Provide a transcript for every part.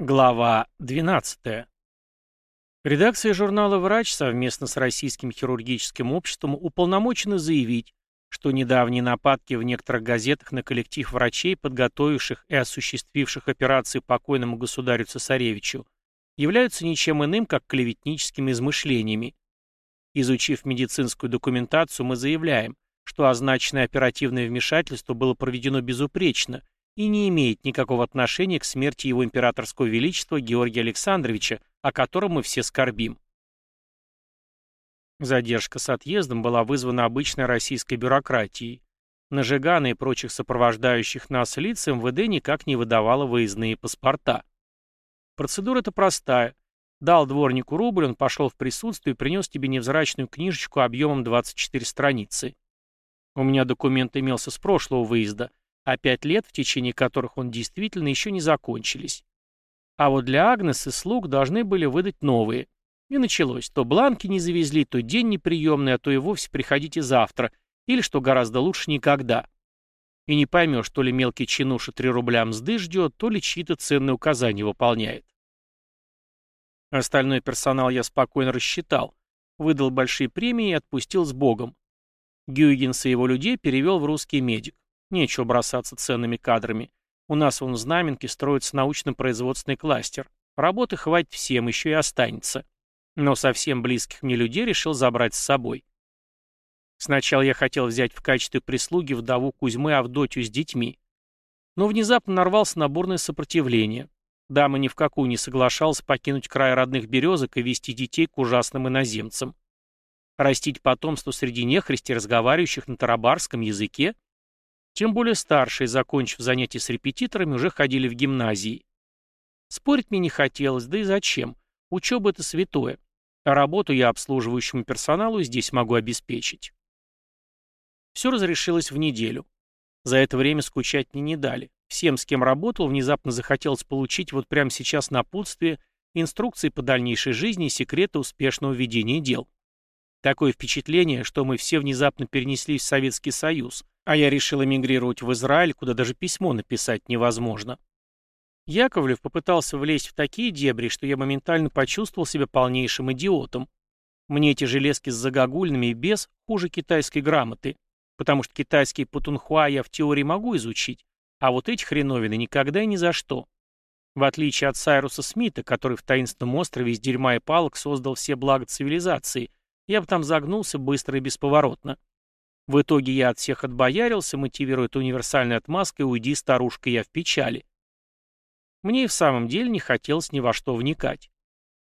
Глава 12. Редакция журнала «Врач» совместно с Российским хирургическим обществом уполномочена заявить, что недавние нападки в некоторых газетах на коллектив врачей, подготовивших и осуществивших операции покойному государю-цесаревичу, являются ничем иным, как клеветническими измышлениями. Изучив медицинскую документацию, мы заявляем, что означенное оперативное вмешательство было проведено безупречно и не имеет никакого отношения к смерти его императорского величества Георгия Александровича, о котором мы все скорбим. Задержка с отъездом была вызвана обычной российской бюрократией. На Жигана и прочих сопровождающих нас лиц МВД никак не выдавала выездные паспорта. Процедура эта простая. Дал дворнику рубль, он пошел в присутствие и принес тебе невзрачную книжечку объемом 24 страницы. У меня документ имелся с прошлого выезда, а пять лет, в течение которых он действительно еще не закончились. А вот для Агнес и слуг должны были выдать новые. И началось. То бланки не завезли, то день неприемный, а то и вовсе приходите завтра, или, что гораздо лучше, никогда. И не поймешь, то ли мелкий чинуша три рубля мзды ждет, то ли чьи-то ценные указания выполняет. Остальной персонал я спокойно рассчитал, выдал большие премии и отпустил с Богом. Гюйгенса и его людей перевел в русский медик. Нечего бросаться ценными кадрами. У нас вон в Знаменке строится научно-производственный кластер. Работы хватит всем, еще и останется. Но совсем близких мне людей решил забрать с собой. Сначала я хотел взять в качестве прислуги вдову Кузьмы Авдотью с детьми. Но внезапно нарвался на бурное сопротивление. Дама ни в какую не соглашалась покинуть край родных березок и вести детей к ужасным иноземцам. Растить потомство среди нехристи, разговаривающих на тарабарском языке — тем более старшие, закончив занятия с репетиторами, уже ходили в гимназии. Спорить мне не хотелось, да и зачем? Учеба — это святое. А работу я обслуживающему персоналу здесь могу обеспечить. Все разрешилось в неделю. За это время скучать мне не дали. Всем, с кем работал, внезапно захотелось получить вот прямо сейчас напутствие, инструкции по дальнейшей жизни и секреты успешного ведения дел. Такое впечатление, что мы все внезапно перенеслись в Советский Союз, а я решил эмигрировать в Израиль, куда даже письмо написать невозможно. Яковлев попытался влезть в такие дебри, что я моментально почувствовал себя полнейшим идиотом. Мне эти железки с загогульными и без хуже китайской грамоты, потому что китайский путунхуа я в теории могу изучить, а вот эти хреновины никогда и ни за что. В отличие от Сайруса Смита, который в таинственном острове из дерьма и палок создал все блага цивилизации, я бы там загнулся быстро и бесповоротно. В итоге я от всех отбоярился, мотивируя это универсальной отмазкой «Уйди, старушка, я в печали». Мне и в самом деле не хотелось ни во что вникать.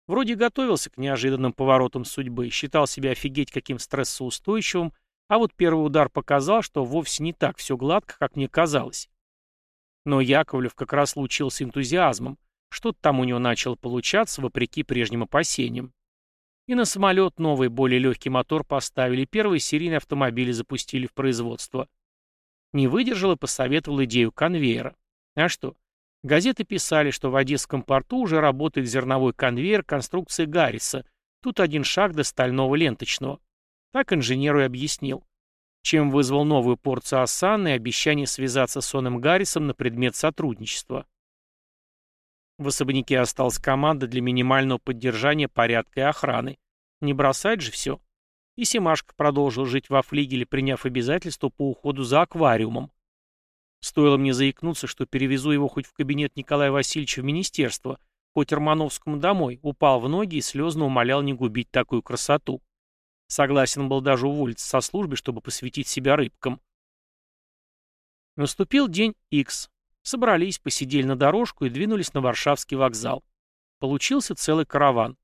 Вроде готовился к неожиданным поворотам судьбы, считал себя офигеть каким стрессоустойчивым, а вот первый удар показал, что вовсе не так все гладко, как мне казалось. Но Яковлев как раз лучился энтузиазмом, что-то там у него начало получаться, вопреки прежним опасениям. И на самолет новый, более легкий мотор поставили, первые серийные автомобили запустили в производство. Не выдержал и посоветовал идею конвейера. А что? Газеты писали, что в Одесском порту уже работает зерновой конвейер конструкции Гарриса. Тут один шаг до стального ленточного. Так инженеру и объяснил. Чем вызвал новую порцию осанны и обещание связаться с Оном Гаррисом на предмет сотрудничества. В особняке осталась команда для минимального поддержания порядка и охраны. Не бросать же все. И Семашко продолжил жить во флигеле, приняв обязательство по уходу за аквариумом. Стоило мне заикнуться, что перевезу его хоть в кабинет Николая Васильевича в министерство, хоть Романовскому домой, упал в ноги и слезно умолял не губить такую красоту. Согласен был даже уволиться со службы, чтобы посвятить себя рыбкам. Наступил день X. Собрались, посидели на дорожку и двинулись на Варшавский вокзал. Получился целый караван.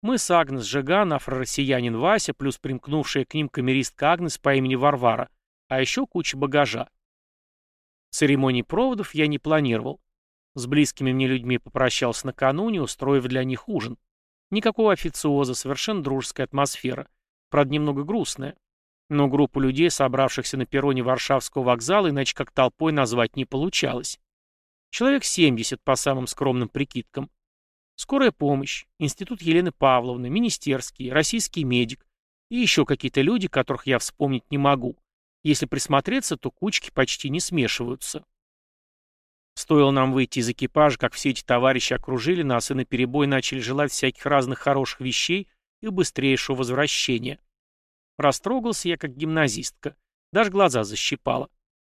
Мы с Агнес Жиган, афро-россиянин Вася, плюс примкнувшая к ним камеристка Агнес по имени Варвара, а еще куча багажа. Церемоний проводов я не планировал. С близкими мне людьми попрощался накануне, устроив для них ужин. Никакого официоза, совершенно дружеская атмосфера. Правда, немного грустная. Но группу людей, собравшихся на перроне Варшавского вокзала, иначе как толпой назвать не получалось. Человек 70 по самым скромным прикидкам. Скорая помощь, Институт Елены Павловны, Министерский, Российский медик и еще какие-то люди, которых я вспомнить не могу. Если присмотреться, то кучки почти не смешиваются. Стоило нам выйти из экипажа, как все эти товарищи окружили нас и наперебой начали желать всяких разных хороших вещей и быстрейшего возвращения. Растрогался я, как гимназистка. Даже глаза защипала.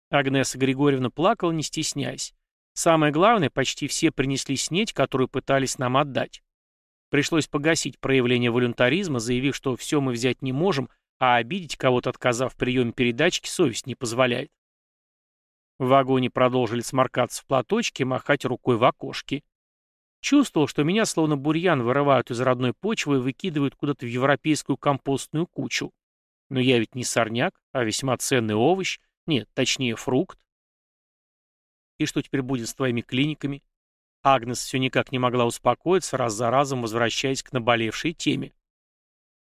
Агнеса Григорьевна плакала, не стесняясь. Самое главное, почти все принесли снеть, которую пытались нам отдать. Пришлось погасить проявление волюнтаризма, заявив, что все мы взять не можем, а обидеть кого-то, отказав в приеме передачки, совесть не позволяет. В вагоне продолжили сморкаться в платочке и махать рукой в окошке. Чувствовал, что меня словно бурьян вырывают из родной почвы и выкидывают куда-то в европейскую компостную кучу. Но я ведь не сорняк, а весьма ценный овощ, нет, точнее фрукт. И что теперь будет с твоими клиниками? Агнес все никак не могла успокоиться, раз за разом возвращаясь к наболевшей теме.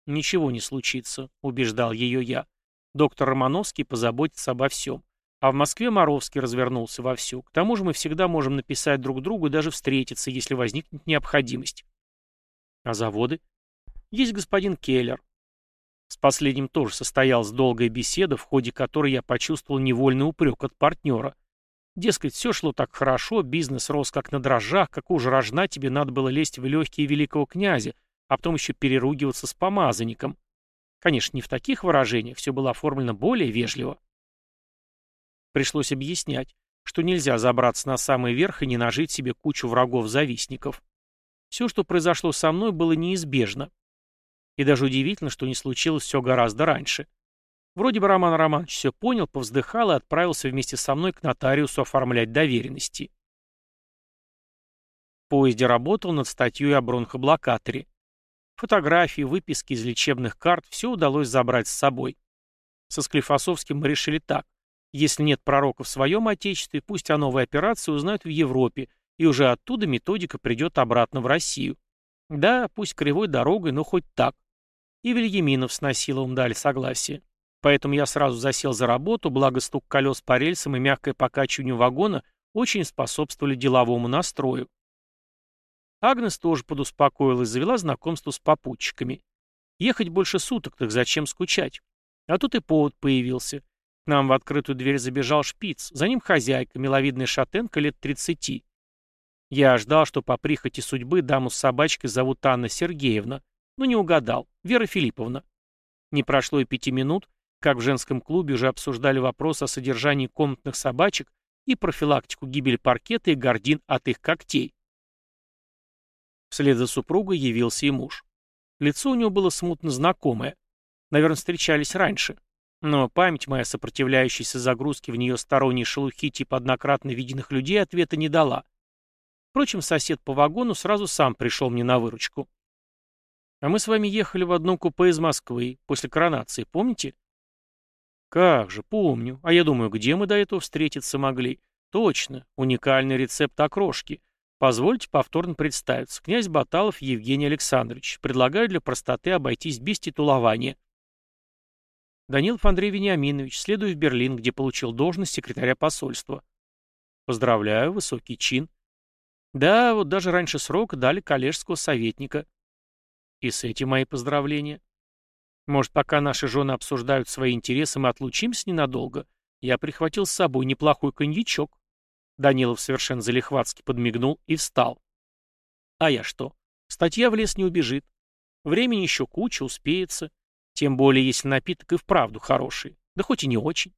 «Ничего не случится», — убеждал ее я. «Доктор Романовский позаботится обо всем. А в Москве Моровский развернулся вовсю. К тому же мы всегда можем написать друг другу и даже встретиться, если возникнет необходимость. А заводы? Есть господин Келлер. С последним тоже состоялась долгая беседа, в ходе которой я почувствовал невольный упрек от партнера. Дескать, все шло так хорошо, бизнес рос как на дрожжах, какого же рожна тебе надо было лезть в легкие великого князя, а потом еще переругиваться с помазанником. Конечно, не в таких выражениях, все было оформлено более вежливо. Пришлось объяснять, что нельзя забраться на самый верх и не нажить себе кучу врагов-завистников. Все, что произошло со мной, было неизбежно. И даже удивительно, что не случилось все гораздо раньше. Вроде бы Роман Романович все понял, повздыхал и отправился вместе со мной к нотариусу оформлять доверенности. В поезде работал над статьей о бронхоблокаторе. Фотографии, выписки из лечебных карт – все удалось забрать с собой. Со Склифосовским мы решили так. Если нет пророка в своем отечестве, пусть о новой операции узнают в Европе, и уже оттуда методика придет обратно в Россию. Да, пусть кривой дорогой, но хоть так. И Вильяминов с Насиловым дали согласие. Поэтому я сразу засел за работу, благо стук колес по рельсам и мягкое покачивание вагона очень способствовали деловому настрою. Агнес тоже подуспокоилась, завела знакомство с попутчиками. Ехать больше суток, так зачем скучать? А тут и повод появился. К нам в открытую дверь забежал шпиц, за ним хозяйка, миловидная шатенка лет тридцати. Я ждал, что по прихоти судьбы даму с собачкой зовут Анна Сергеевна, но не угадал, Вера Филипповна. Не прошло и пяти минут, как в женском клубе уже обсуждали вопрос о содержании комнатных собачек и профилактику гибели паркета и гордин от их когтей. Вслед за супругой явился и муж. Лицо у него было смутно знакомое. Наверное, встречались раньше. Но память моя, сопротивляющаяся загрузке в нее сторонней шелухи типа однократно виденных людей, ответа не дала. Впрочем, сосед по вагону сразу сам пришел мне на выручку. А мы с вами ехали в одном купе из Москвы, после коронации, помните? Как же, помню. А я думаю, где мы до этого встретиться могли? Точно, уникальный рецепт окрошки. Позвольте повторно представиться. Князь Баталов Евгений Александрович. Предлагаю для простоты обойтись без титулования. Данилов Андрей Вениаминович, следую в Берлин, где получил должность секретаря посольства. Поздравляю, высокий чин. Да, вот даже раньше срока дали коллежского советника. И с этим мои поздравления. Может, пока наши жены обсуждают свои интересы, мы отлучимся ненадолго? Я прихватил с собой неплохой коньячок. Данилов совершенно залихватски подмигнул и встал. А я что? Статья в лес не убежит. Времени еще куча, успеется. Тем более, если напиток и вправду хороший. Да хоть и не очень.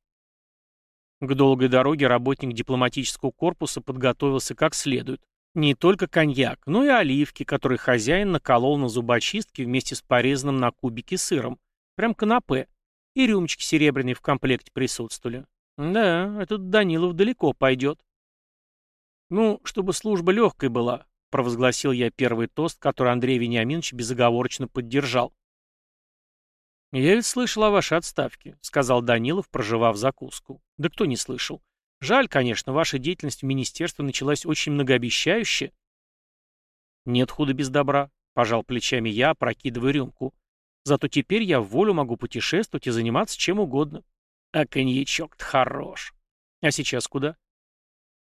К долгой дороге работник дипломатического корпуса подготовился как следует. Не только коньяк, но и оливки, которые хозяин наколол на зубочистке вместе с порезанным на кубики сыром. Прям канапе. И рюмочки серебряные в комплекте присутствовали. Да, этот Данилов далеко пойдет. Ну, чтобы служба легкой была, провозгласил я первый тост, который Андрей Вениаминович безоговорочно поддержал. «Я ведь слышал о вашей отставке», — сказал Данилов, проживав закуску. «Да кто не слышал? Жаль, конечно, ваша деятельность в министерстве началась очень многообещающе». «Нет худа без добра», — пожал плечами я, прокидывая рюмку. «Зато теперь я в волю могу путешествовать и заниматься чем угодно. А коньячок-то хорош. А сейчас куда?»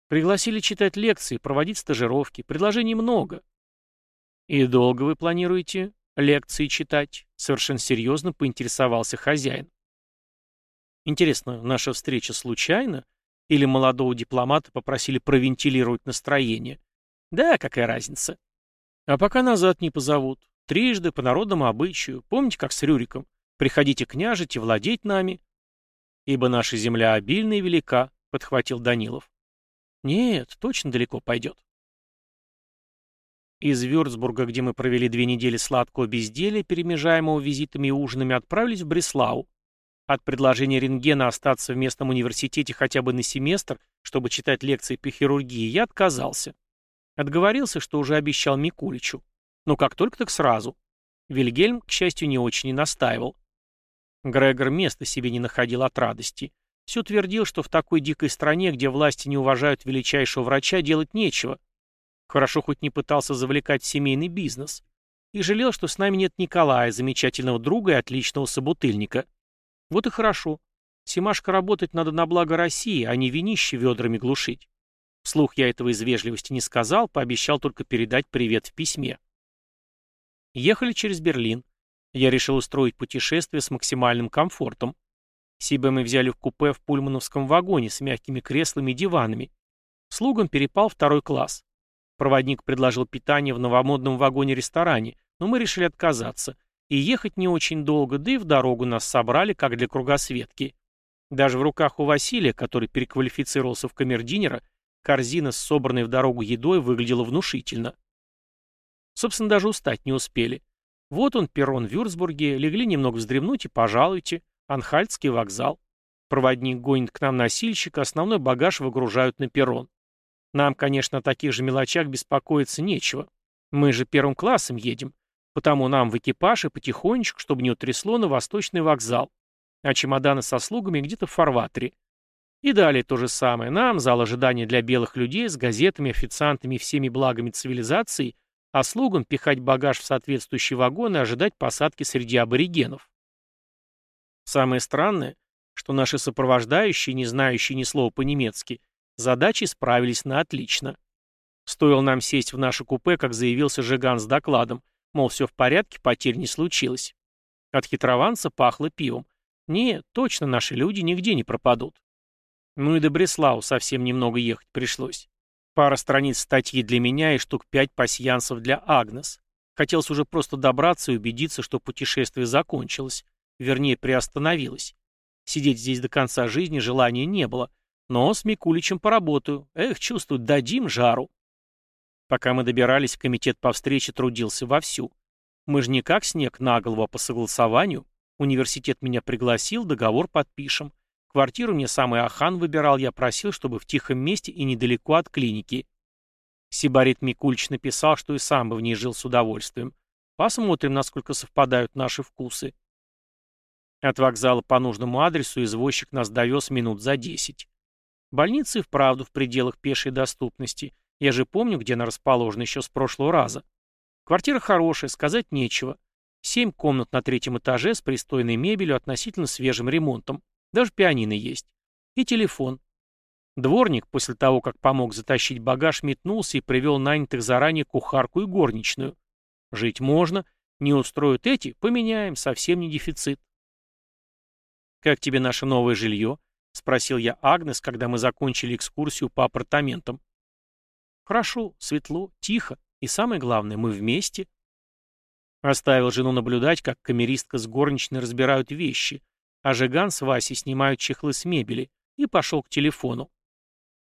«Пригласили читать лекции, проводить стажировки. Предложений много». «И долго вы планируете лекции читать?» Совершенно серьезно поинтересовался хозяин. Интересно, наша встреча случайна? Или молодого дипломата попросили провентилировать настроение. Да, какая разница. А пока назад не позовут. Трижды, по народному обычаю. Помните, как с Рюриком? Приходите княжить и владеть нами. Ибо наша земля обильна и велика, подхватил Данилов. Нет, точно далеко пойдет. Из Вюрцбурга, где мы провели две недели сладкого безделия, перемежаемого визитами и ужинами, отправились в Бреслау. От предложения рентгена остаться в местном университете хотя бы на семестр, чтобы читать лекции по хирургии, я отказался. Отговорился, что уже обещал Микуличу. Но как только, так сразу. Вильгельм, к счастью, не очень и настаивал. Грегор места себе не находил от радости. Все твердил, что в такой дикой стране, где власти не уважают величайшего врача, делать нечего. Хорошо хоть не пытался завлекать семейный бизнес. И жалел, что с нами нет Николая, замечательного друга и отличного собутыльника. Вот и хорошо. Симашка работать надо на благо России, а не винище ведрами глушить. Вслух я этого из вежливости не сказал, пообещал только передать привет в письме. Ехали через Берлин. Я решил устроить путешествие с максимальным комфортом. Себя мы взяли в купе в пульмановском вагоне с мягкими креслами и диванами. Слугам перепал второй класс. Проводник предложил питание в новомодном вагоне-ресторане, но мы решили отказаться. И ехать не очень долго, да и в дорогу нас собрали, как для кругосветки. Даже в руках у Василия, который переквалифицировался в камердинера, Корзина с собранной в дорогу едой выглядела внушительно. Собственно, даже устать не успели. Вот он, перрон в Вюрцбурге, легли немного вздремнуть и пожалуйте. Анхальтский вокзал. Проводник гонит к нам носильщика, основной багаж выгружают на перрон. Нам, конечно, о таких же мелочах беспокоиться нечего. Мы же первым классом едем, потому нам в экипаж и потихонечку, чтобы не утрясло, на восточный вокзал. А чемоданы со слугами где-то в фарватере. И далее то же самое. Нам, зал ожидания для белых людей, с газетами, официантами и всеми благами цивилизации, а слугам пихать багаж в соответствующий вагон и ожидать посадки среди аборигенов. Самое странное, что наши сопровождающие, не знающие ни слова по-немецки, задачи справились на отлично. Стоило нам сесть в наше купе, как заявился Жиган с докладом, мол, все в порядке, потерь не случилось. От хитрованца пахло пивом. Не, точно наши люди нигде не пропадут. Ну и до Бреслау совсем немного ехать пришлось. Пара страниц статьи для меня и штук пять пасьянсов для Агнес. Хотелось уже просто добраться и убедиться, что путешествие закончилось. Вернее, приостановилось. Сидеть здесь до конца жизни желания не было. Но с Микуличем поработаю. Эх, чувствую, дадим жару. Пока мы добирались, комитет по встрече трудился вовсю. Мы же не как снег на голову, а по согласованию. Университет меня пригласил, договор подпишем. Квартиру мне самый Ахан выбирал, я просил, чтобы в тихом месте и недалеко от клиники. Сибарит Микульч написал, что и сам бы в ней жил с удовольствием. Посмотрим, насколько совпадают наши вкусы. От вокзала по нужному адресу извозчик нас довез минут за десять. Больница и вправду в пределах пешей доступности. Я же помню, где она расположена еще с прошлого раза. Квартира хорошая, сказать нечего. Семь комнат на третьем этаже с пристойной мебелью, относительно свежим ремонтом. Даже пианино есть. И телефон. Дворник, после того, как помог затащить багаж, метнулся и привел нанятых заранее кухарку и горничную. Жить можно. Не устроят эти, поменяем, совсем не дефицит. «Как тебе наше новое жилье?» — спросил я Агнес, когда мы закончили экскурсию по апартаментам. «Хорошо, светло, тихо, и самое главное, мы вместе». Оставил жену наблюдать, как камеристка с горничной разбирают вещи, а Жиган с Васей снимают чехлы с мебели, и пошел к телефону.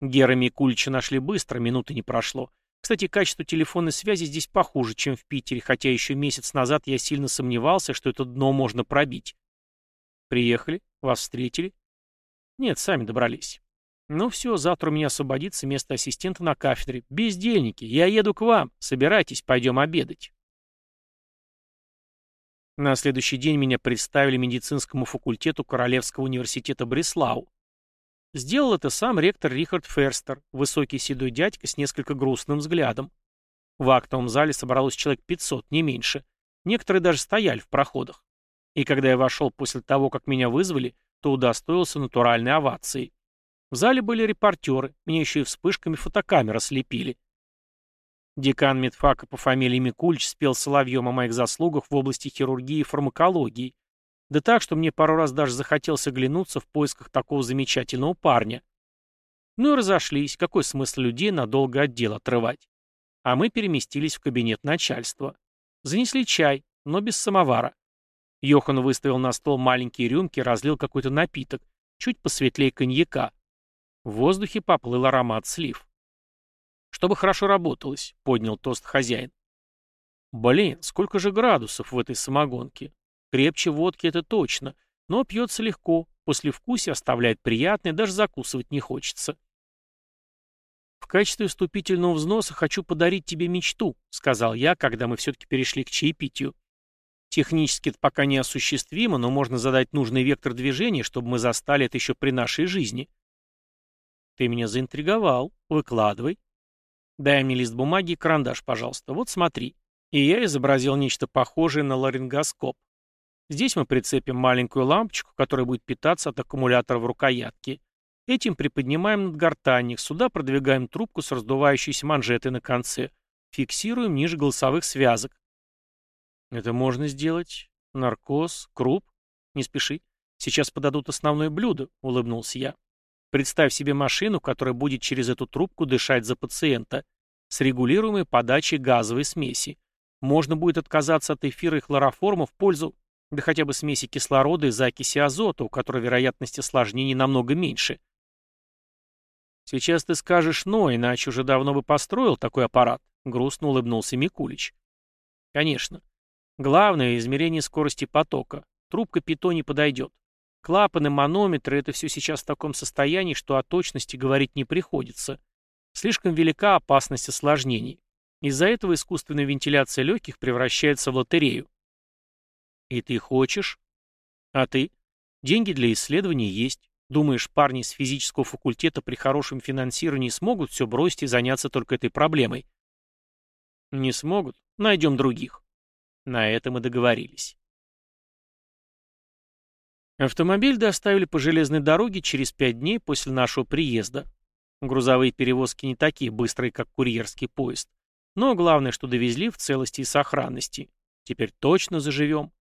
Гера Микульича нашли быстро, минуты не прошло. Кстати, качество телефонной связи здесь похуже, чем в Питере, хотя еще месяц назад я сильно сомневался, что это дно можно пробить. Приехали? Вас встретили? Нет, сами добрались. Ну все, завтра у меня освободится место ассистента на кафедре. Бездельники, я еду к вам. Собирайтесь, пойдем обедать. На следующий день меня представили медицинскому факультету Королевского университета Бреслау. Сделал это сам ректор Рихард Ферстер, высокий седой дядька с несколько грустным взглядом. В актовом зале собралось человек 500, не меньше. Некоторые даже стояли в проходах. И когда я вошел после того, как меня вызвали, то удостоился натуральной овации. В зале были репортеры, меня еще и вспышками фотокамера слепили. Декан медфака по фамилии Микульч спел соловьем о моих заслугах в области хирургии и фармакологии. Да так, что мне пару раз даже захотелось оглянуться в поисках такого замечательного парня. Ну и разошлись, какой смысл людей надолго от дел отрывать. А мы переместились в кабинет начальства. Занесли чай, но без самовара. Йохан выставил на стол маленькие рюмки и разлил какой-то напиток, чуть посветлее коньяка. В воздухе поплыл аромат слив. «Чтобы хорошо работалось», — поднял тост хозяин. «Блин, сколько же градусов в этой самогонке? Крепче водки это точно, но пьется легко, после вкуса оставляет приятное, даже закусывать не хочется». «В качестве вступительного взноса хочу подарить тебе мечту», — сказал я, когда мы все-таки перешли к чаепитию. Технически это пока не осуществимо, но можно задать нужный вектор движения, чтобы мы застали это еще при нашей жизни. Ты меня заинтриговал. Выкладывай. Дай мне лист бумаги и карандаш, пожалуйста. Вот смотри. И я изобразил нечто похожее на ларингоскоп. Здесь мы прицепим маленькую лампочку, которая будет питаться от аккумулятора в рукоятке. Этим приподнимаем надгортанник, сюда продвигаем трубку с раздувающейся манжетой на конце. Фиксируем ниже голосовых связок. Это можно сделать. Наркоз, круп. Не спеши. Сейчас подадут основное блюдо, улыбнулся я. Представь себе машину, которая будет через эту трубку дышать за пациента, с регулируемой подачей газовой смеси. Можно будет отказаться от эфира и хлороформа в пользу, да хотя бы смеси кислорода и закиси азота, у которой вероятность осложнений намного меньше. Сейчас ты скажешь «но», иначе уже давно бы построил такой аппарат, грустно улыбнулся Микулич. Конечно. Главное — измерение скорости потока. Трубка ПИТО не подойдет. Клапаны, манометры — это все сейчас в таком состоянии, что о точности говорить не приходится. Слишком велика опасность осложнений. Из-за этого искусственная вентиляция легких превращается в лотерею. И ты хочешь? А ты? Деньги для исследований есть. Думаешь, парни с физического факультета при хорошем финансировании смогут все бросить и заняться только этой проблемой? Не смогут. Найдем других. На этом и договорились. Автомобиль доставили по железной дороге через пять дней после нашего приезда. Грузовые перевозки не такие быстрые, как курьерский поезд. Но главное, что довезли в целости и сохранности. Теперь точно заживем.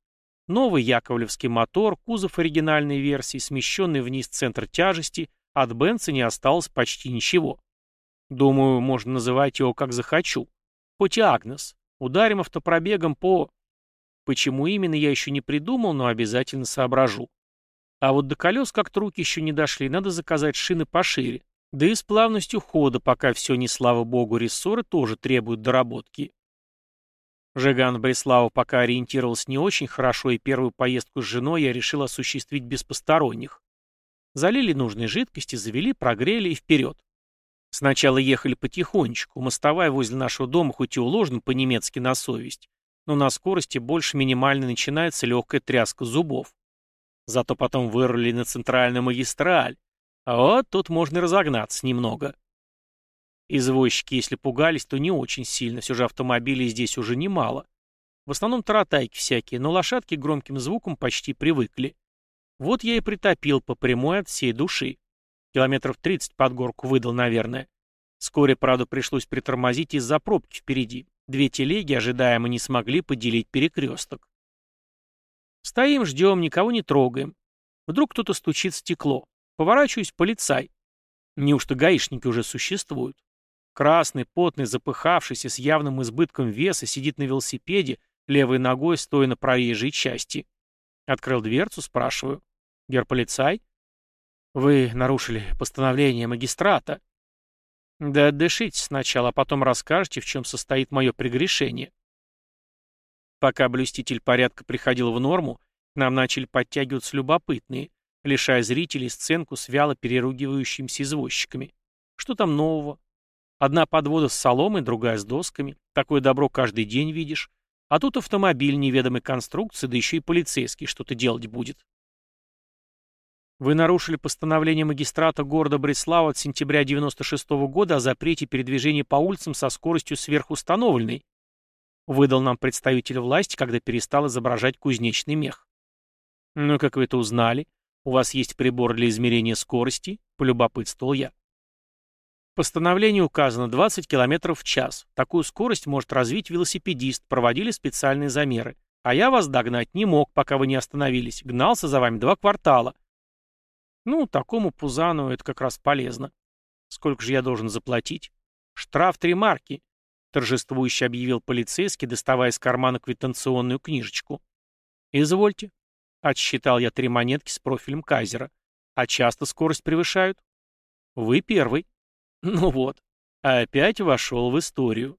Новый яковлевский мотор, кузов оригинальной версии, смещенный вниз центр тяжести, от Бенца не осталось почти ничего. Думаю, можно называть его как захочу. Хоть и Агнес. Ударим автопробегом по... Почему именно, я еще не придумал, но обязательно соображу. А вот до колес как-то руки еще не дошли, надо заказать шины пошире. Да и с плавностью хода, пока все не слава богу, рессоры тоже требуют доработки. Жиган в Бреславу пока ориентировался не очень хорошо, и первую поездку с женой я решил осуществить без посторонних. Залили нужные жидкости, завели, прогрели и вперед. Сначала ехали потихонечку, мостовая возле нашего дома хоть и уложена по-немецки на совесть, но на скорости больше минимальной начинается легкая тряска зубов. Зато потом вырвали на центральную магистраль. А вот тут можно разогнаться немного. Извозчики, если пугались, то не очень сильно, все же автомобилей здесь уже немало. В основном таратайки всякие, но лошадки громким звуком почти привыкли. Вот я и притопил по прямой от всей души. Километров 30 под горку выдал, наверное. Вскоре, правда, пришлось притормозить из-за пробки впереди. Две телеги ожидаемо не смогли поделить перекресток. Стоим, ждем, никого не трогаем. Вдруг кто-то стучит в стекло. Поворачиваюсь, полицай. Неужто гаишники уже существуют? Красный, потный, запыхавшийся, с явным избытком веса, сидит на велосипеде, левой ногой стоя на проезжей части. Открыл дверцу, спрашиваю. Герполицай? Вы нарушили постановление магистрата. Да отдышите сначала, а потом расскажете, в чем состоит мое прегрешение. Пока блюститель порядка приходил в норму, к нам начали подтягиваться любопытные, лишая зрителей сценку с вяло переругивающимися извозчиками. Что там нового? Одна подвода с соломой, другая с досками. Такое добро каждый день видишь. А тут автомобиль неведомой конструкции, да еще и полицейский что-то делать будет. Вы нарушили постановление магистрата города Бреслава от сентября 96 -го года о запрете передвижения по улицам со скоростью сверхустановленной. Выдал нам представитель власти, когда перестал изображать кузнечный мех. Ну, как вы это узнали? У вас есть прибор для измерения скорости? Полюбопытствовал я. В постановлении указано 20 км в час. Такую скорость может развить велосипедист, проводили специальные замеры. А я вас догнать не мог, пока вы не остановились. Гнался за вами два квартала. Ну, такому пузану это как раз полезно. Сколько же я должен заплатить? Штраф три марки, торжествующе объявил полицейский, доставая из кармана квитанционную книжечку. Извольте. Отсчитал я три монетки с профилем Кайзера. А часто скорость превышают? Вы первый. Ну вот. Опять вошел в историю.